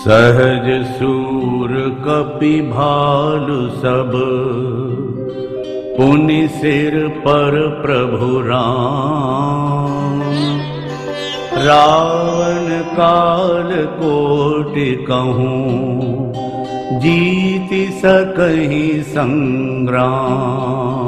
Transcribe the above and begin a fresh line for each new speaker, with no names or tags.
सहज सूर कपि भालु सब। पुनि सिर पर प्रभु राम। रावण काल कोटि कहूँ जीति सकहि संग्राम।